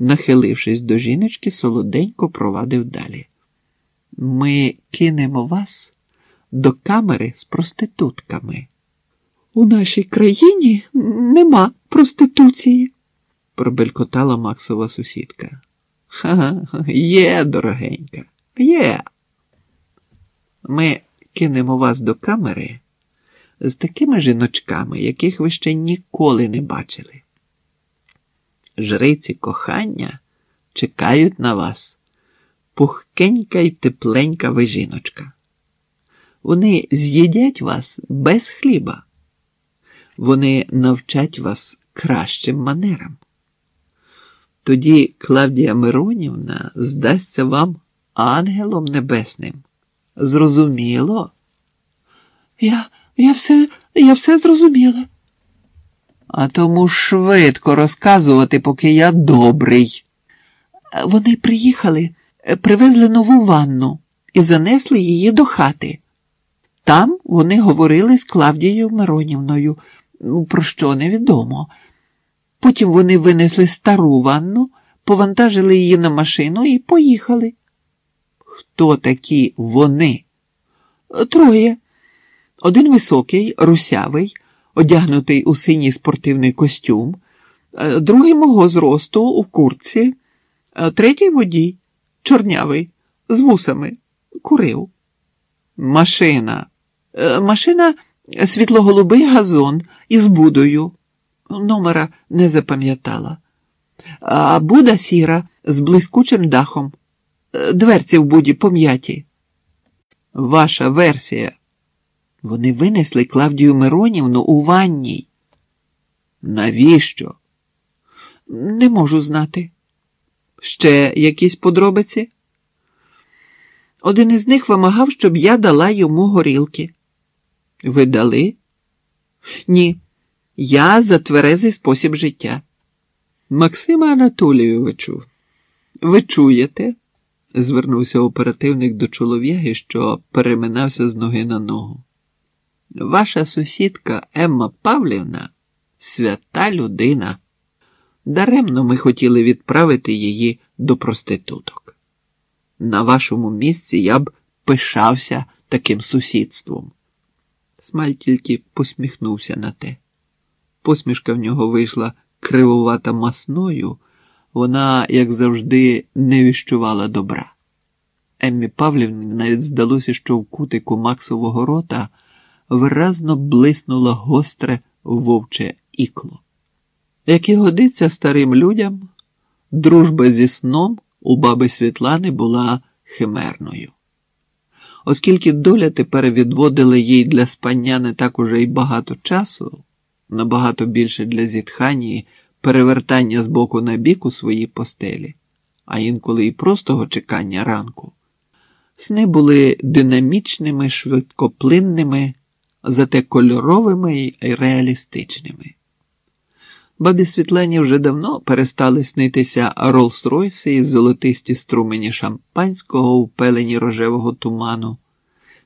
нахилившись до жіночки, солоденько провадив далі. Ми кинемо вас до камери з проститутками. У нашій країні нема проституції, пробелькотала Максова сусідка. Ха, є, дорогенька, є. Ми кинемо вас до камери з такими жіночками, яких ви ще ніколи не бачили. Жриці кохання чекають на вас, пухкенька й тепленька ви жіночка. Вони з'їдять вас без хліба. Вони навчать вас кращим манерам. Тоді Клавдія Миронівна здасться вам ангелом небесним. Зрозуміло? Я я все я все зрозуміла. А тому швидко розказувати, поки я добрий. Вони приїхали, привезли нову ванну і занесли її до хати. Там вони говорили з Клавдією Миронівною, про що невідомо. Потім вони винесли стару ванну, повантажили її на машину і поїхали. Хто такі вони? Троє. Один високий, русявий, одягнутий у синій спортивний костюм, другий мого зросту у куртці, третій водій, чорнявий, з вусами, курив. Машина. Машина світлоголубий газон із будою. Номера не запам'ятала. А буда сіра з блискучим дахом. Дверці в буді пом'яті. Ваша версія. Вони винесли Клавдію Миронівну у ванній. Навіщо? Не можу знати. Ще якісь подробиці? Один із них вимагав, щоб я дала йому горілки. Ви дали? Ні, я за тверезий спосіб життя. Максима Анатолійовичу, ви чуєте? звернувся оперативник до чолов'яги, що переминався з ноги на ногу. Ваша сусідка Емма Павлівна свята людина. Даремно ми хотіли відправити її до проституток. На вашому місці я б пишався таким сусідством. Смаль тільки посміхнувся на те. Посмішка в нього вийшла кривувата масною, вона, як завжди, не віщувала добра. Еммі Павлівні навіть здалося, що в кутику Максового рота виразно блиснуло гостре вовче ікло. Як і годиться старим людям, дружба зі сном у баби Світлани була химерною. Оскільки доля тепер відводила їй для спання не так уже й багато часу, набагато більше для зітхання і перевертання з боку на бік у своїй постелі, а інколи і простого чекання ранку, сни були динамічними, швидкоплинними, зате кольоровими й реалістичними. Бабі Світлані вже давно перестали снитися Роллс-Ройси і золотисті струмені шампанського у пелені рожевого туману,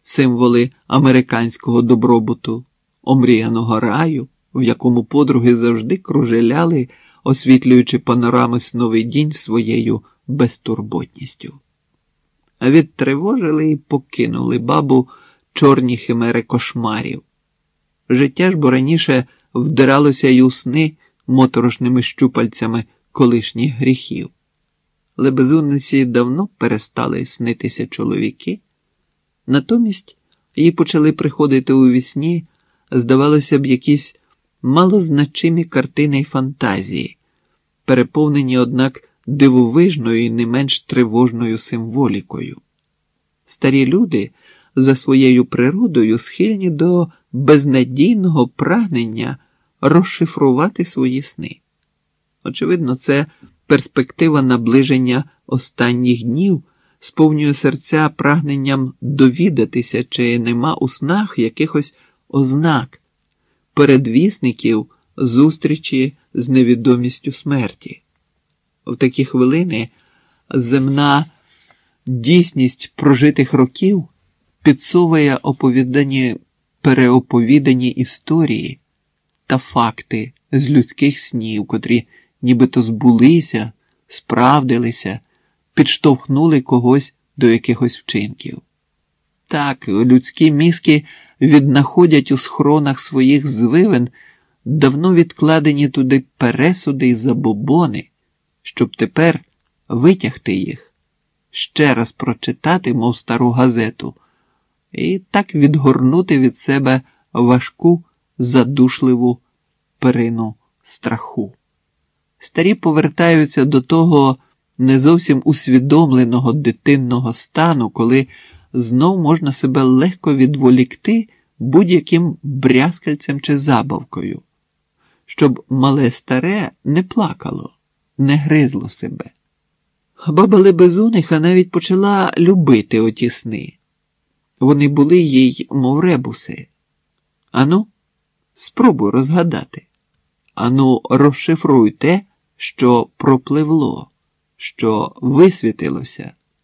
символи американського добробуту, омріяного раю, в якому подруги завжди кружеляли, освітлюючи панорами сновидінь своєю безтурботністю. Відтривожили і покинули бабу чорні химери кошмарів. Життя ж бо раніше вдиралося й у сни моторошними щупальцями колишніх гріхів. Лебезунниці давно перестали снитися чоловіки, натомість їй почали приходити у вісні, здавалося б, якісь малозначимі картини й фантазії, переповнені, однак, дивовижною і не менш тривожною символікою. Старі люди за своєю природою схильні до безнадійного прагнення розшифрувати свої сни. Очевидно, це перспектива наближення останніх днів сповнює серця прагненням довідатися, чи нема у снах якихось ознак, передвісників зустрічі з невідомістю смерті. В такі хвилини земна дійсність прожитих років підсовує оповідані переоповідані історії та факти з людських снів, котрі нібито збулися справдилися, підштовхнули когось до якихось вчинків. Так, людські мізки віднаходять у схронах своїх звивин давно відкладені туди пересуди й забобони, щоб тепер витягти їх, ще раз прочитати, мов стару газету, і так відгорнути від себе важку, задушливу перину страху. Старі повертаються до того не зовсім усвідомленого дитинного стану, коли знов можна себе легко відволікти будь-яким брязкальцем чи забавкою, щоб мале старе не плакало, не гризло себе. Баба Лебезуниха навіть почала любити оті сни. Вони були їй, мов ребуси. Ану, спробуй розгадати. Ану, розшифруй те, що пропливло, що висвітилося.